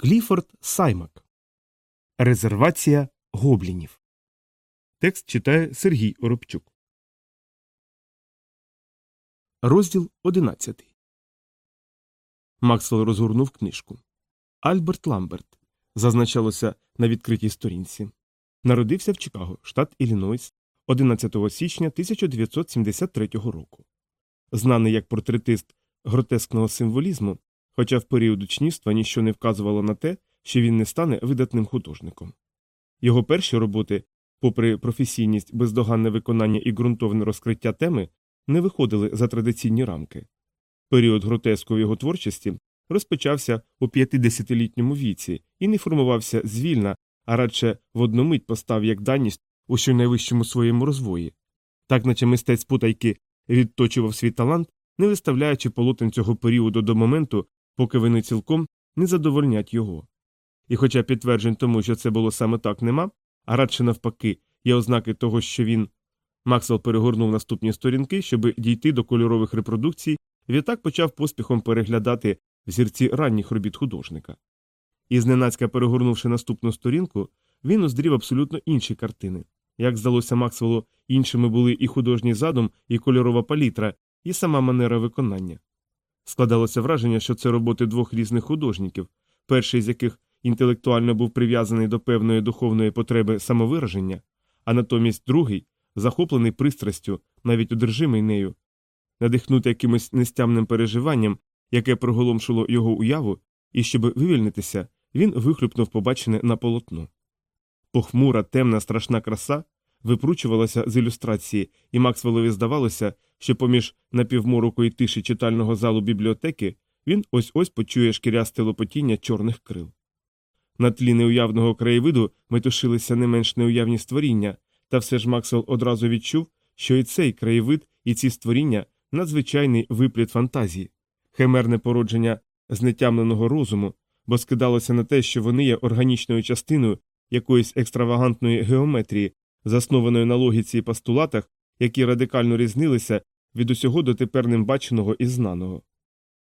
Кліфорд Саймак. Резервація гоблінів. Текст читає Сергій Оробчук. Розділ 11. Максвелл розгорнув книжку. Альберт Ламберт. Зазначалося на відкритій сторінці. Народився в Чикаго, штат Іллінойс, 11 січня 1973 року. Знаний як портретист гротескного символізму, хоча в період учнівства ніщо не вказувало на те, що він не стане видатним художником. Його перші роботи, попри професійність, бездоганне виконання і ґрунтовне розкриття теми, не виходили за традиційні рамки. Період гротеску в його творчості розпочався у 50-літньому віці і не формувався звільна, а радше в одну мить постав як даність у щонайвищому своєму розвої, так наче мистець путайки відточував свій талант, не виставляючи полотен цього періоду до моменту, поки вони цілком не задовольнять його. І хоча підтверджень тому, що це було саме так, нема, а радше навпаки, є ознаки того, що він. Максвелл перегорнув наступні сторінки, щоб дійти до кольорових репродукцій, відтак почав поспіхом переглядати взірці ранніх робіт художника. І зненацька перегорнувши наступну сторінку, він уздрів абсолютно інші картини. Як здалося Максвеллу, іншими були і художній задум, і кольорова палітра, і сама манера виконання. Складалося враження, що це роботи двох різних художників, перший з яких інтелектуально був прив'язаний до певної духовної потреби самовираження, а натомість другий, захоплений пристрастю, навіть одержимий нею, надихнути якимось нестямним переживанням, яке приголомшило його уяву, і щоб вивільнитися, він вихлюпнув побачене на полотно. Похмура, темна, страшна краса випручувалася з ілюстрації, і Максвеллові здавалося, що поміж напівморокої тиші читального залу бібліотеки він ось ось почує шкірясте лопотіння чорних крил. На тлі неуявного краєвиду метушилися не менш неуявні створіння, та все ж Максвелл одразу відчув, що і цей краєвид, і ці створіння надзвичайний випліт фантазії, химерне породження знетямленого розуму, бо скидалося на те, що вони є органічною частиною якоїсь екстравагантної геометрії, заснованої на логіці і постулатах, які радикально різнилися від усього дотепер ним баченого і знаного.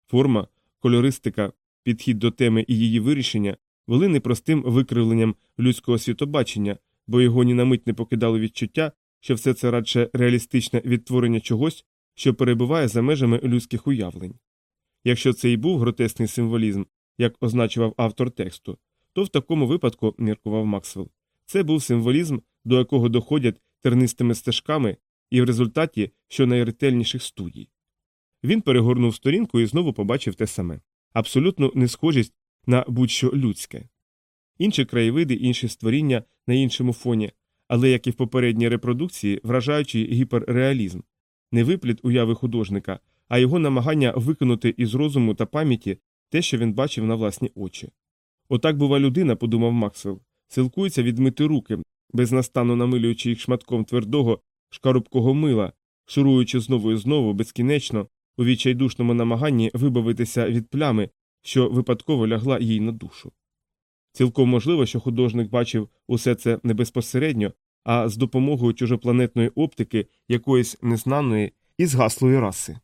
Форма, кольористика, підхід до теми і її вирішення були непростим викривленням людського світобачення, бо його ні на мить не покидало відчуття, що все це радше реалістичне відтворення чогось, що перебуває за межами людських уявлень. Якщо це і був гротесний символізм, як означував автор тексту, то в такому випадку, міркував Максвелл, це був символізм, до якого доходять тернистими стежками і в результаті щонайретельніших студій. Він перегорнув сторінку і знову побачив те саме абсолютну несхожість на будь-що людське. Інші краєвиди, інші створіння на іншому фоні, але, як і в попередній репродукції, вражаючий гіперреалізм, не випліт уяви художника, а його намагання викинути із розуму та пам'яті те, що він бачив на власні очі. Отак, бува, людина, подумав Максвелл, силкується відмити руки, безнастанно намилюючи їх шматком твердого, шкарубкого мила, шуруючи знову і знову безкінечно у відчайдушному намаганні вибавитися від плями, що випадково лягла їй на душу. Цілком можливо, що художник бачив усе це не безпосередньо, а з допомогою чужопланетної оптики якоїсь незнаної і згаслої раси.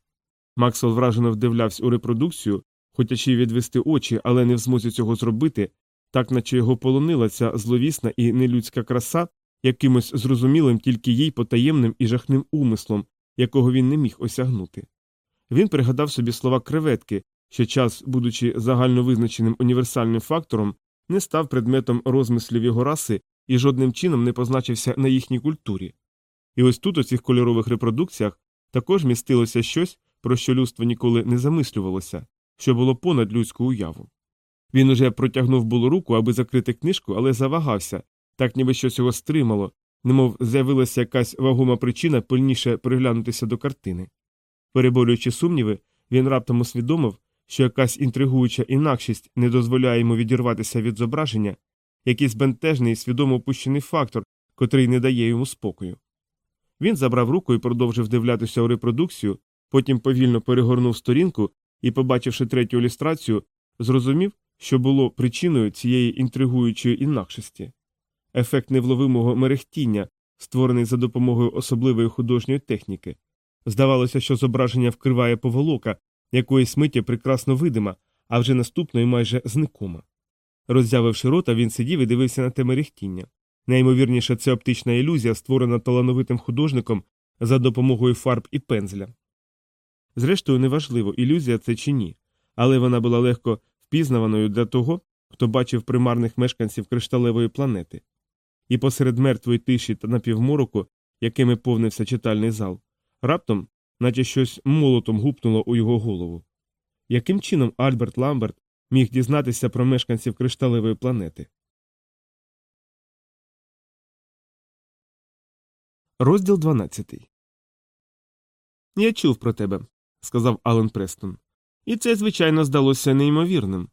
Максвелл вражено вдивлявся у репродукцію, хотячи відвести очі, але не в змозі цього зробити, так наче його полонила ця зловісна і нелюдська краса якимось зрозумілим тільки їй потаємним і жахним умислом, якого він не міг осягнути. Він пригадав собі слова креветки, що час, будучи загально визначеним універсальним фактором, не став предметом розмислів його раси і жодним чином не позначився на їхній культурі. І ось тут у цих кольорових репродукціях також містилося щось, про що людство ніколи не замислювалося, що було понад людську уяву. Він уже протягнув було руку, аби закрити книжку, але завагався, так ніби щось його стримало, немов з'явилася якась вагома причина пильніше приглянутися до картини. Переборюючи сумніви, він раптом усвідомив, що якась інтригуюча інакшість не дозволяє йому відірватися від зображення, якийсь бентежний свідомо опущений фактор, котрий не дає йому спокою. Він забрав руку і продовжив дивлятися у репродукцію, потім повільно перегорнув сторінку і, побачивши третю ілюстрацію, зрозумів, що було причиною цієї інтригуючої інакшості ефект невловимого мерехтіння, створений за допомогою особливої художньої техніки. Здавалося, що зображення вкриває поволока, якоїсь миті прекрасно видима, а вже наступної майже зникома. Роззявивши рота, він сидів і дивився на те мерехтіння. Найімовірніше, це оптична ілюзія, створена талановитим художником за допомогою фарб і пензля. Зрештою, неважливо, ілюзія це чи ні, але вона була легко впізнаваною для того, хто бачив примарних мешканців кришталевої планети. І посеред мертвої тиші та напівмороку, якими повнився читальний зал, раптом, наче щось молотом гупнуло у його голову. Яким чином Альберт Ламберт міг дізнатися про мешканців кришталевої планети? Розділ 12 Я чув про тебе, сказав Ален Престон. І це, звичайно, здалося неймовірним.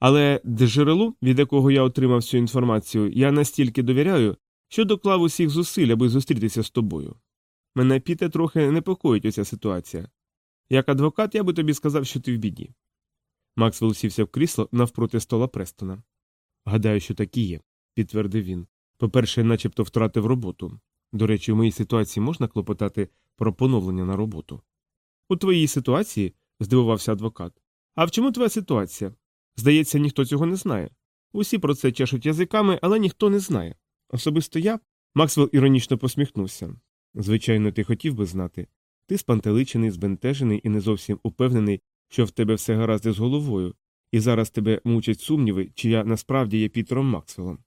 Але джерелу, від якого я отримав цю інформацію, я настільки довіряю, що доклав усіх зусиль, аби зустрітися з тобою. Мене піте трохи непокоїть оця ситуація. Як адвокат, я би тобі сказав, що ти в біді. Максвелл сівся в крісло навпроти стола Престона. Гадаю, що так і є, підтвердив він. По-перше, начебто втратив роботу. До речі, у моїй ситуації можна клопотати про поновлення на роботу. У твоїй ситуації, здивувався адвокат. А в чому твоя ситуація? Здається, ніхто цього не знає. Усі про це чешуть язиками, але ніхто не знає. Особисто я. Максвелл іронічно посміхнувся. Звичайно, ти хотів би знати. Ти спантеличений, збентежений і не зовсім упевнений, що в тебе все гаразд із головою, і зараз тебе мучать сумніви, чи я насправді є Пітером Максвеллом.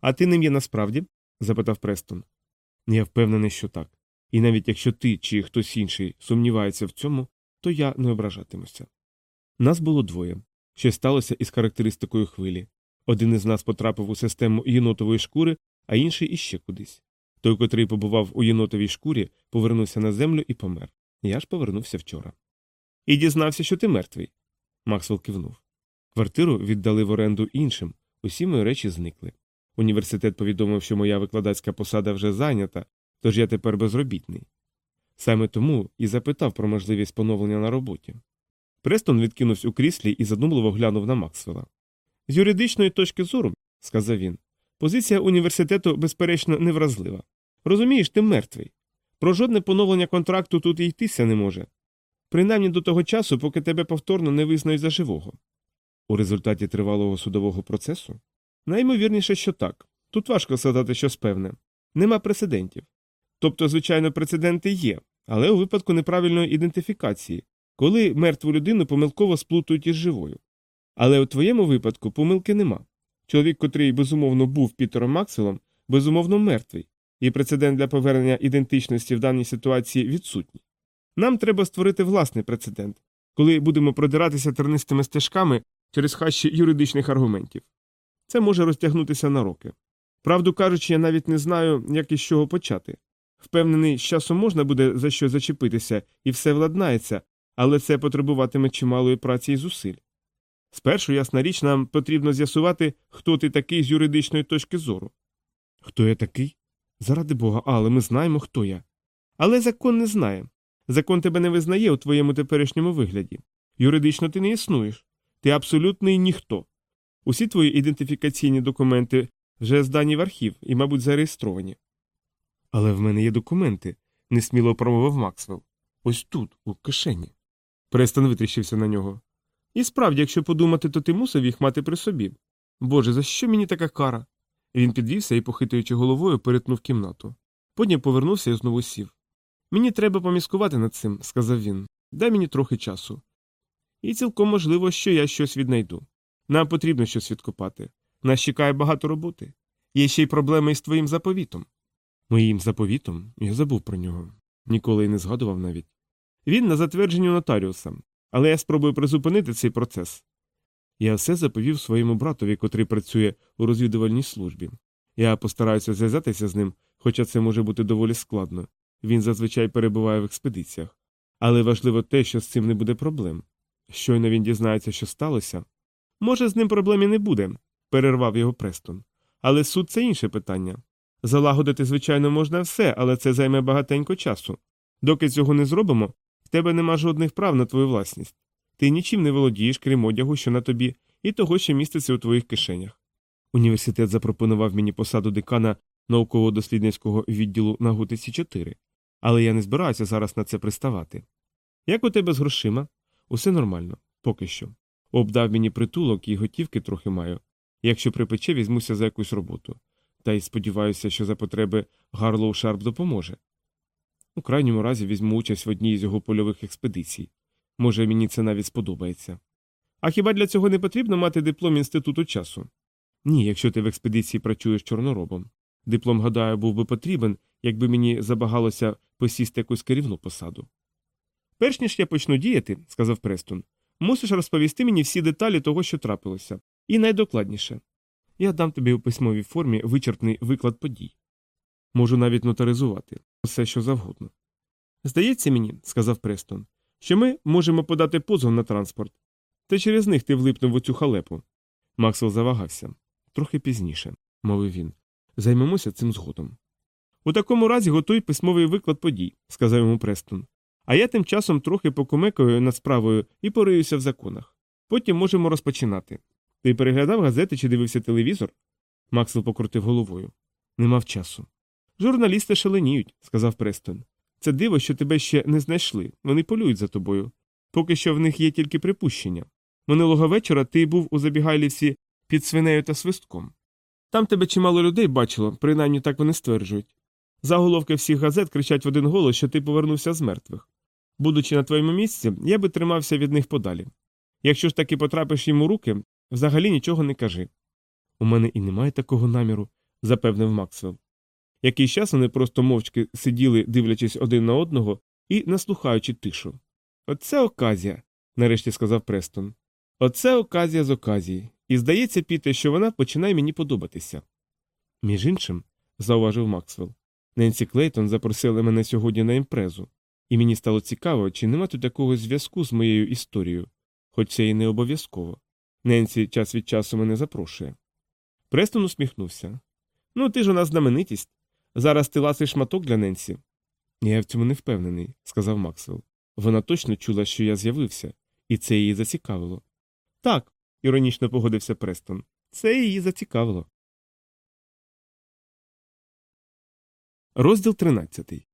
А ти ним є насправді? запитав Престон. Я впевнений, що так. І навіть якщо ти чи хтось інший сумнівається в цьому, то я не ображатимуся. Нас було двоє. Що сталося із характеристикою хвилі. Один із нас потрапив у систему єнотової шкури, а інший іще кудись. Той, котрий побував у єнотовій шкурі, повернувся на землю і помер. Я ж повернувся вчора. І дізнався, що ти мертвий. Максвелл кивнув. Квартиру віддали в оренду іншим, усі мої речі зникли. Університет повідомив, що моя викладацька посада вже зайнята, тож я тепер безробітний. Саме тому і запитав про можливість поновлення на роботі. Престон відкинувся у кріслі і задумливо глянув на Максвелла. З юридичної точки зору, сказав він, позиція університету, безперечно, невразлива. Розумієш, ти мертвий. Про жодне поновлення контракту тут і йтися не може. Принаймні до того часу, поки тебе повторно не визнають за живого. У результаті тривалого судового процесу? Наймовірніше, що так. Тут важко сказати щось певне. Нема прецедентів. Тобто, звичайно, прецеденти є, але у випадку неправильної ідентифікації, коли мертву людину помилково сплутують із живою. Але у твоєму випадку помилки нема. Чоловік, котрий безумовно був Пітером Макселом, безумовно мертвий, і прецедент для повернення ідентичності в даній ситуації відсутній. Нам треба створити власний прецедент, коли будемо продиратися тернистими стежками через хащі юридичних аргументів. Це може розтягнутися на роки. Правду кажучи, я навіть не знаю, як із чого почати. Впевнений, з часом можна буде за що зачепитися, і все владнається, але це потребуватиме чималої праці і зусиль. Спершу, ясна річ, нам потрібно з'ясувати, хто ти такий з юридичної точки зору. Хто я такий? Заради бога, але ми знаємо, хто я. Але закон не знає. Закон тебе не визнає у твоєму теперішньому вигляді. Юридично ти не існуєш. Ти абсолютний ніхто. Усі твої ідентифікаційні документи вже здані в архів і, мабуть, зареєстровані. Але в мене є документи, несміло промовив Максвелл. Ось тут, у кишені. Престон витріщився на нього. І справді, якщо подумати, то ти мусив їх мати при собі. Боже, за що мені така кара? Він підвівся і, похитуючи головою, перетнув кімнату. Потім повернувся і знову сів. Мені треба поміскувати над цим, сказав він. Дай мені трохи часу. І цілком можливо, що я щось віднайду. Нам потрібно щось відкопати. Нас чекає багато роботи. Є ще й проблеми із твоїм заповітом. Моїм заповітом я забув про нього. Ніколи й не згадував навіть. Він на затвердженні нотаріуса, але я спробую призупинити цей процес. Я все заповів своєму братові, котрий працює у розвідувальній службі. Я постараюся зв'язатися з ним, хоча це може бути доволі складно. Він зазвичай перебуває в експедиціях. Але важливо те, що з цим не буде проблем. Щойно він дізнається, що сталося. Може, з ним проблем і не буде, перервав його Престон. Але суд це інше питання. Залагодити, звичайно, можна все, але це займе багатенько часу. Доки цього не зробимо, в тебе нема жодних прав на твою власність. Ти нічим не володієш, крім одягу, що на тобі, і того, що міститься у твоїх кишенях. Університет запропонував мені посаду декана науково-дослідницького відділу на Гутиці 4, але я не збираюся зараз на це приставати. Як у тебе з грошима? Усе нормально, поки що. Обдав мені притулок і готівки трохи маю. Якщо припече, візьмуся за якусь роботу. Та й сподіваюся, що за потреби Гарлоу Шарп допоможе. У крайньому разі візьму участь в одній з його польових експедицій. Може, мені це навіть сподобається. А хіба для цього не потрібно мати диплом інституту часу? Ні, якщо ти в експедиції працюєш чорноробом. Диплом, гадаю, був би потрібен, якби мені забагалося посісти якусь керівну посаду. Перш ніж я почну діяти, сказав Престон, мусиш розповісти мені всі деталі того, що трапилося, і найдокладніше. Я дам тобі у письмовій формі вичерпний виклад подій. Можу навіть нотаризувати все, що завгодно. Здається мені, сказав Престон, що ми можемо подати позов на транспорт. Та через них ти влипнув у цю халепу. Максвелл завагався. Трохи пізніше, мовив він. Займемося цим згодом. У такому разі готуй письмовий виклад подій, сказав йому Престон. А я тим часом трохи покумекаю над справою і пориюся в законах. Потім можемо розпочинати. Ти переглядав газети чи дивився телевізор? Максвелл покрутив головою. Не мав часу. Журналісти шаленіють, сказав Престон. Це диво, що тебе ще не знайшли. Вони полюють за тобою. Поки що в них є тільки припущення. Минулого вечора ти був у забігайлівці під свинею та свистком. Там тебе чимало людей бачило, принаймні так вони стверджують. Заголовки всіх газет кричать в один голос, що ти повернувся з мертвих. Будучи на твоєму місці, я би тримався від них подалі. Якщо ж таки потрапиш їм у руки, взагалі нічого не кажи. У мене і немає такого наміру, запевнив Максвелл. Якийсь час вони просто мовчки сиділи, дивлячись один на одного і наслухаючи тишу. Оце оказія, нарешті сказав Престон. Оце оказія з оказії. І здається, Піте, що вона починає мені подобатися. Між іншим, зауважив Максвелл, Ненсі Клейтон запросили мене сьогодні на імпрезу, і мені стало цікаво, чи нема тут якогось зв'язку з моєю історією, хоч це і не обов'язково. Ненсі час від часу мене запрошує. Престон усміхнувся. Ну, ти ж у нас знаменитість. Зараз ти ласий шматок для Ненсі. Я в цьому не впевнений, сказав Максвелл. Вона точно чула, що я з'явився, і це її зацікавило. Так, іронічно погодився Престон. Це її зацікавило. Розділ 13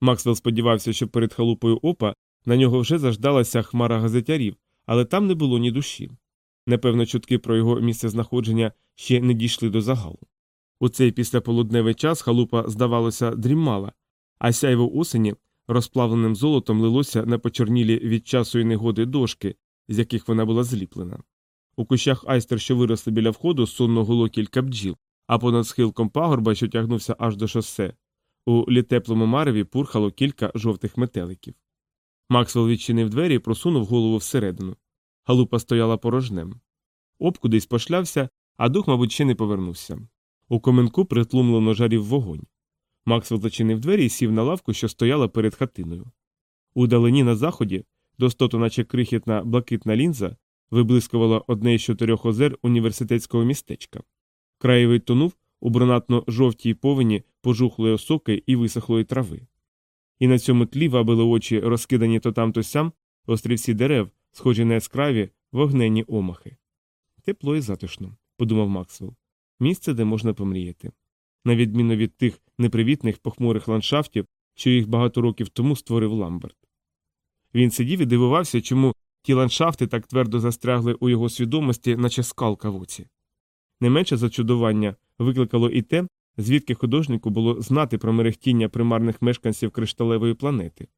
Максвелл сподівався, що перед халупою опа на нього вже заждалася хмара газетярів, але там не було ні душі. Напевно, чутки про його місце знаходження ще не дійшли до загалу. У цей післяполудневий час халупа, здавалося, дрімала, а сяйво осені розплавленим золотом лилося на почорнілі від часу і негоди дошки, з яких вона була зліплена. У кущах айстер, що виросли біля входу, сонно гуло кілька бджіл, а понад схилком пагорба, що тягнувся аж до шосе, у літеплому мареві пурхало кілька жовтих метеликів. Максвелл відчинив двері і просунув голову всередину. Галупа стояла порожнем. Об кудись пошлявся, а дух, мабуть, ще не повернувся. У коменку притлумлено жарів вогонь. Максвелл зачинив двері і сів на лавку, що стояла перед хатиною. У далині на заході, достоту, наче крихітна блакитна лінза, виблискувала одне із чотирьох озер університетського містечка. Краєвий тонув у бронатно жовтій повені пожухлої осоки і висохлої трави. І на цьому тлі вабили очі, розкидані то там, то сям, острівці дерев, схожі на яскраві вогненні омахи. Тепло і затишно, подумав Максвелл. Місце, де можна помріяти. На відміну від тих непривітних похмурих ландшафтів, що їх багато років тому створив Ламберт. Він сидів і дивувався, чому ті ландшафти так твердо застрягли у його свідомості, наче скалка в оці. Не менше зачудування викликало і те, звідки художнику було знати про мерехтіння примарних мешканців кришталевої планети.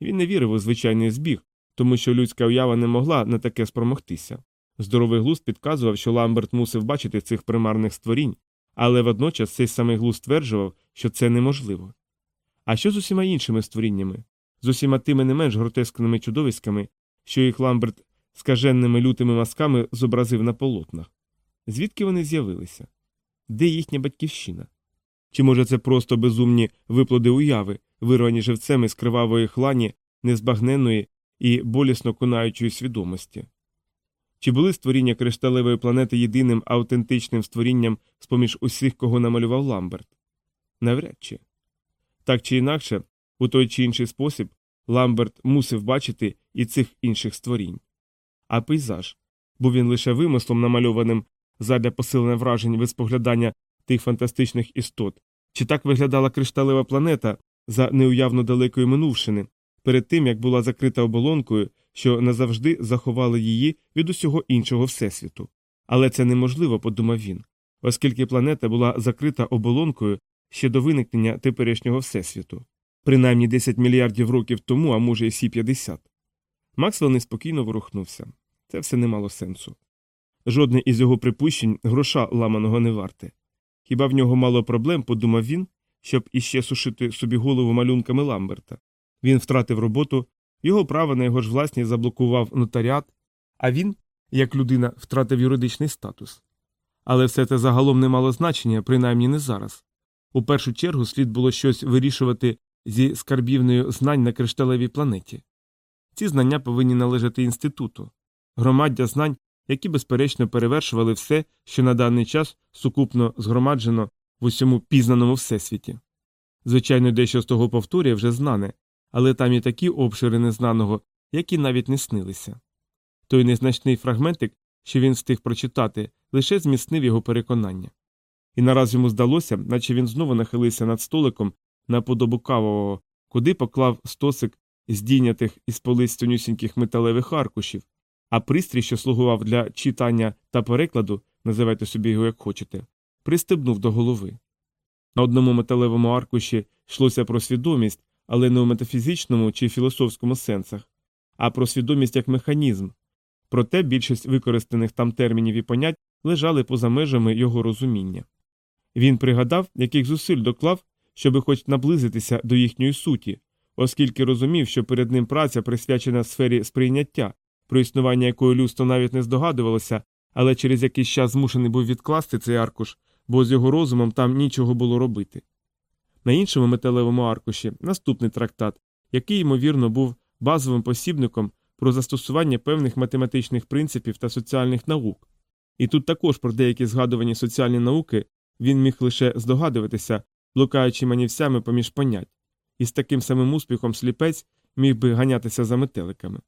Він не вірив у звичайний збіг, тому що людська уява не могла на таке спромогтися. Здоровий глузд підказував, що Ламберт мусив бачити цих примарних створінь, але водночас цей самий глузд стверджував, що це неможливо. А що з усіма іншими створіннями, з усіма тими не менш гротескними чудовиськами, що їх Ламберт скаженними лютими мазками зобразив на полотнах? Звідки вони з'явилися? Де їхня батьківщина? Чи може це просто безумні виплоди уяви, вирвані живцем із кривавої хлані, незбагненної і болісно конаючої свідомості? Чи були створіння кришталевої планети єдиним автентичним створінням з поміж усіх, кого намалював Ламберт? Навряд чи. Так чи інакше, у той чи інший спосіб, Ламберт мусив бачити і цих інших створінь. А пейзаж був він лише вимислом, намальованим задля посилення вражень від споглядання тих фантастичних істот, чи так виглядала кришталева планета за неуявно далекої минувшини, перед тим як була закрита оболонкою, що назавжди заховала її від усього іншого всесвіту. Але це неможливо, подумав він, оскільки планета була закрита оболонкою ще до виникнення теперішнього всесвіту, принаймні 10 мільярдів років тому, а може і всі 50. Максвелл неспокійно ворухнувся. Це все не мало сенсу. Жодне із його припущень гроша ламаного не варте. Хіба в нього мало проблем, подумав він, щоб іще сушити собі голову малюнками Ламберта. Він втратив роботу, його право на його ж власність заблокував нотаріат, а він, як людина, втратив юридичний статус. Але все це загалом не мало значення, принаймні не зараз. У першу чергу слід було щось вирішувати зі скарбівною знань на кришталевій планеті. Ці знання повинні належати інституту, громаддя знань, які безперечно перевершували все, що на даний час сукупно згромаджено в усьому пізнаному всесвіті. Звичайно, дещо з того повторює вже знане, але там і такі обшири незнаного, які навіть не снилися. Той незначний фрагментик, що він встиг прочитати, лише зміцнив його переконання. І нараз йому здалося, наче він знову нахилився над столиком на подобу кавового, куди поклав стосик здійнятих із полиць тонюсіньких металевих аркушів, а пристрій, що слугував для читання та перекладу, називайте собі його як хочете, пристебнув до голови. На одному металевому аркуші йшлося про свідомість, але не у метафізичному чи філософському сенсах, а про свідомість як механізм. Проте більшість використаних там термінів і понять лежали поза межами його розуміння. Він пригадав, яких зусиль доклав, щоби хоч наблизитися до їхньої суті, оскільки розумів, що перед ним праця присвячена сфері сприйняття, про існування якої людство навіть не здогадувалося, але через якийсь час змушений був відкласти цей аркуш, бо з його розумом там нічого було робити. На іншому металевому аркуші наступний трактат, який, ймовірно, був базовим посібником про застосування певних математичних принципів та соціальних наук. І тут також про деякі згадувані соціальні науки він міг лише здогадуватися, блукаючи манівцями поміж понять, і з таким самим успіхом сліпець міг би ганятися за метеликами.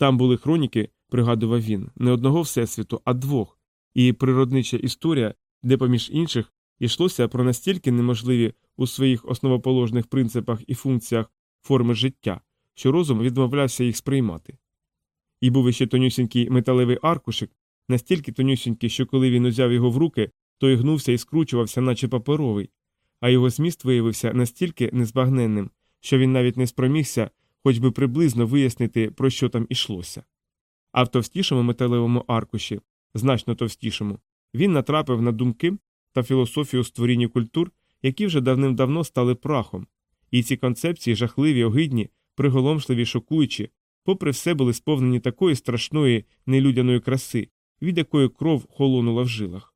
Там були хроніки, пригадував він, не одного всесвіту, а двох, і природнича історія, де, поміж інших, йшлося про настільки неможливі у своїх основоположних принципах і функціях форми життя, що розум відмовлявся їх сприймати. І був іще тонюсінький металевий аркушик, настільки тонюсінький, що коли він узяв його в руки, той гнувся і скручувався, наче паперовий, а його зміст виявився настільки незбагненним, що він навіть не спромігся хоч би приблизно вияснити, про що там ішлося. А в товстішому металевому аркуші, значно товстішому, він натрапив на думки та філософію створіння культур, які вже давним-давно стали прахом, і ці концепції жахливі, огидні, приголомшливі, шокуючі, попри все були сповнені такої страшної нелюдяної краси, від якої кров холонула в жилах.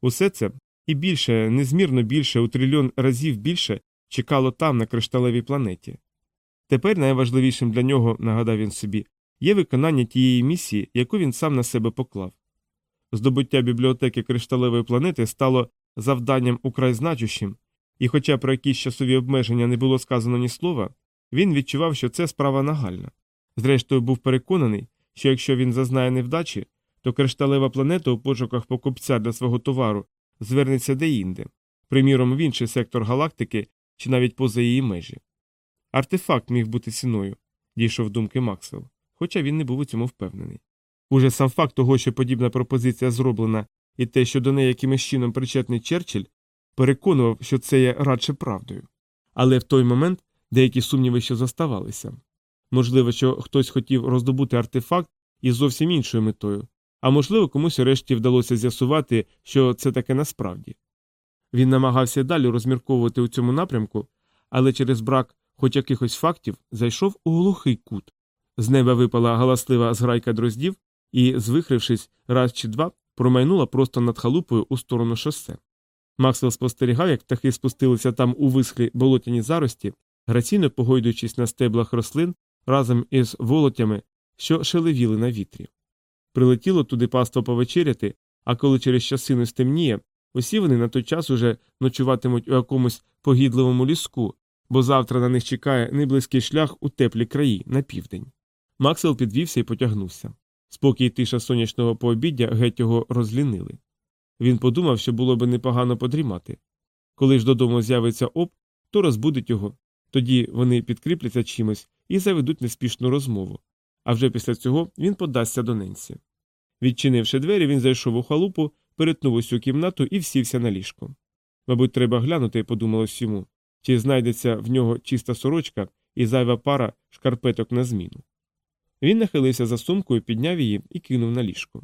Усе це і більше, незмірно більше, у трильйон разів більше чекало там, на кришталевій планеті. Тепер найважливішим для нього, нагадав він собі, є виконання тієї місії, яку він сам на себе поклав. Здобуття бібліотеки кришталевої планети стало завданням украй значущим, і, хоча про якісь часові обмеження не було сказано ні слова, він відчував, що це справа нагальна. Зрештою, був переконаний, що якщо він зазнає невдачі, то кришталева планета у пошуках покупця для свого товару звернеться деінде, приміром в інший сектор галактики чи навіть поза її межі. Артефакт міг бути ціною, дійшов думки Максвелл, хоча він не був у цьому впевнений. Уже сам факт того, що подібна пропозиція зроблена, і те, що до неї якимось чином причетний Черчилль, переконував, що це є радше правдою. Але в той момент деякі сумніви ще заставалися. Можливо, що хтось хотів роздобути артефакт із зовсім іншою метою, а можливо, комусь урешті вдалося з'ясувати, що це таке насправді. Він намагався далі розмірковувати у цьому напрямку, але через брак хоч якихось фактів зайшов у глухий кут. З неба випала галаслива зграйка дроздів і, звихрившись раз чи два, промайнула просто над халупою у сторону шосе. Максвелл спостерігав, як птахи спустилися там у висхлі болотяні зарості, граційно погойдуючись на стеблах рослин разом із волотями, що шелевіли на вітрі. Прилетіло туди паство повечеряти, а коли через часину стемніє, усі вони на той час уже ночуватимуть у якомусь погідливому ліску, бо завтра на них чекає неблизький шлях у теплі краї на південь. Максвелл підвівся і потягнувся. Спокій тиша сонячного пообіддя геть його розлінили. Він подумав, що було би непогано подрімати. Коли ж додому з'явиться об, то розбудить його, тоді вони підкріпляться чимось і заведуть неспішну розмову. А вже після цього він подасться до Ненсі. Відчинивши двері, він зайшов у халупу, перетнув усю кімнату і всівся на ліжко. Мабуть, треба глянути, подумалось йому, чи знайдеться в нього чиста сорочка і зайва пара шкарпеток на зміну. Він нахилився за сумкою, підняв її і кинув на ліжко.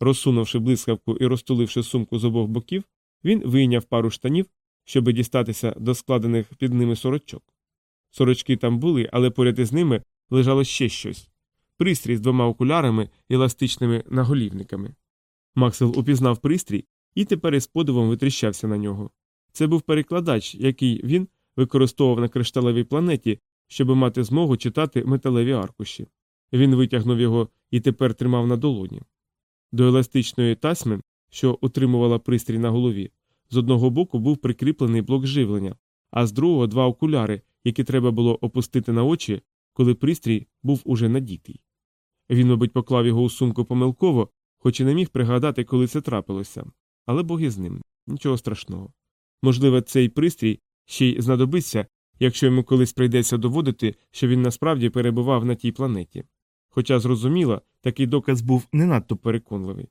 Розсунувши блискавку і розтуливши сумку з обох боків, він вийняв пару штанів, щоби дістатися до складених під ними сорочок. Сорочки там були, але поряд із ними лежало ще щось пристрій з двома окулярами і еластичними наголівниками. Максвелл упізнав пристрій і тепер із подивом витріщався на нього. Це був перекладач, який він використовував на кришталевій планеті, щоб мати змогу читати металеві аркуші. Він витягнув його і тепер тримав на долоні. До еластичної тасьми, що утримувала пристрій на голові, з одного боку був прикріплений блок живлення, а з другого два окуляри, які треба було опустити на очі, коли пристрій був уже надітий. Він, мабуть, поклав його у сумку помилково, хоч і не міг пригадати, коли це трапилося, але Бог із ним, нічого страшного. Можливо, цей пристрій ще й знадобиться, якщо йому колись прийдеться доводити, що він насправді перебував на тій планеті. Хоча, зрозуміло, такий доказ був не надто переконливий.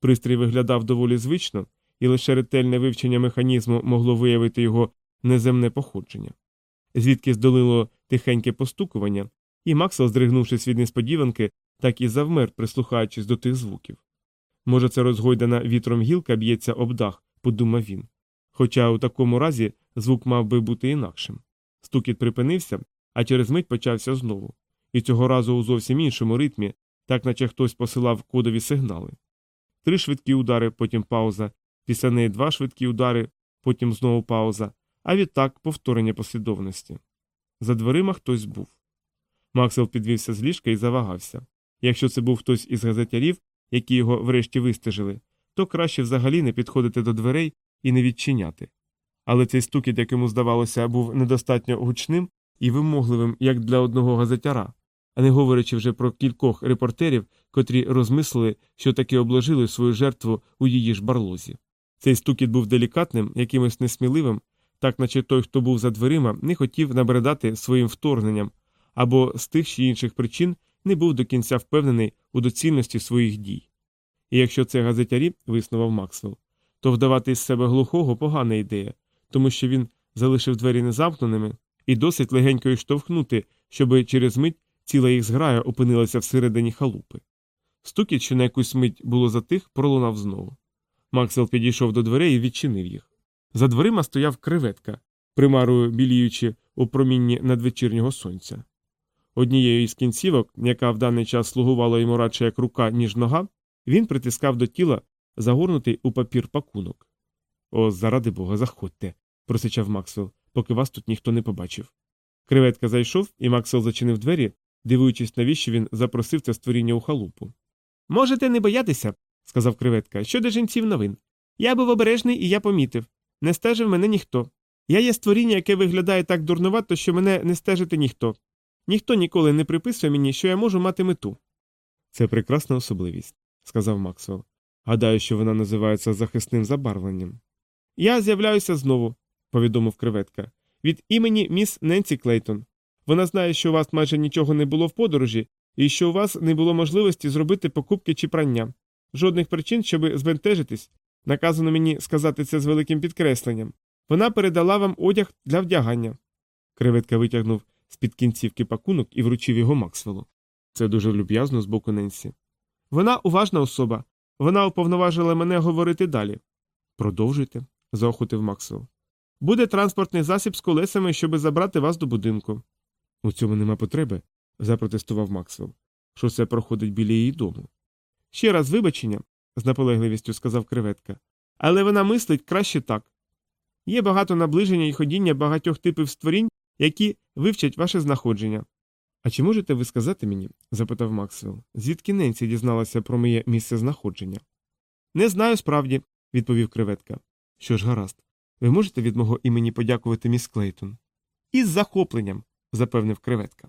Пристрій виглядав доволі звично, і лише ретельне вивчення механізму могло виявити його неземне походження. Звідки здолило тихеньке постукування, і Максвелл, здригнувшись від несподіванки, так і завмер, прислухаючись до тих звуків. Може, це розгойдана вітром гілка б'ється об дах, подумав він. Хоча у такому разі звук мав би бути інакшим. Стукіт припинився, а через мить почався знову. І цього разу у зовсім іншому ритмі, так наче хтось посилав кодові сигнали. Три швидкі удари, потім пауза, після неї два швидкі удари, потім знову пауза, а відтак повторення послідовності. За дверима хтось був. Максвелл підвівся з ліжка і завагався. Якщо це був хтось із газетярів, які його врешті вистежили, то краще взагалі не підходити до дверей і не відчиняти. Але цей стукіт, як йому здавалося, був недостатньо гучним і вимогливим, як для одного газетяра, а не говорячи вже про кількох репортерів, котрі розмислили, що таки обложили свою жертву у її ж барлозі. Цей стукіт був делікатним, якимось несміливим, так наче той, хто був за дверима, не хотів набридати своїм вторгненням, або з тих чи інших причин не був до кінця впевнений у доцільності своїх дій. І якщо це газетярі, виснував Максвелл, то вдавати із себе глухого погана ідея, тому що він залишив двері незамкненими і досить легенько їх штовхнути, щоби через мить ціла їх зграя опинилася всередині халупи. Стукіт, що на якусь мить було затих, пролунав знову. Максвелл підійшов до дверей і відчинив їх. За дверима стояв креветка, примарою біліючи у промінні надвечірнього сонця. Однією із кінцівок, яка в даний час слугувала йому радше як рука, ніж нога, він притискав до тіла загорнутий у папір пакунок. О, заради бога, заходьте, просичав Максвелл, поки вас тут ніхто не побачив. Креветка зайшов, і Максвелл зачинив двері, дивуючись, навіщо він запросив це створіння у халупу. Можете не боятися, сказав креветка, щодо жінців новин. Я був обережний і я помітив. Не стежив мене ніхто. Я є створіння, яке виглядає так дурнувато, що мене не стежити ніхто. Ніхто ніколи не приписує мені, що я можу мати мету. Це прекрасна особливість, сказав Максвелл. Гадаю, що вона називається захисним забарвленням. Я з'являюся знову, повідомив креветка, від імені міс Ненсі Клейтон. Вона знає, що у вас майже нічого не було в подорожі, і що у вас не було можливості зробити покупки чи прання. Жодних причин, щоб збентежитись. Наказано мені сказати це з великим підкресленням. Вона передала вам одяг для вдягання. Креветка витягнув з під кінцівки пакунок і вручив його Максвеллу. Це дуже люб'язно з боку Ненсі. Вона уважна особа. Вона уповноважила мене говорити далі. Продовжуйте, заохотив Максвелл. Буде транспортний засіб з колесами, щоби забрати вас до будинку. У цьому нема потреби, запротестував Максвелл. Шосе проходить біля її дому. Ще раз вибачення, з наполегливістю сказав креветка. Але вона мислить краще так. Є багато наближення і ходіння багатьох типів створінь, які вивчать ваше знаходження. А чи можете ви сказати мені, запитав Максвелл, звідки Ненсі дізналася про моє місце знаходження? Не знаю справді, відповів креветка. Що ж, гаразд, ви можете від мого імені подякувати міс Клейтон? Із захопленням, запевнив креветка.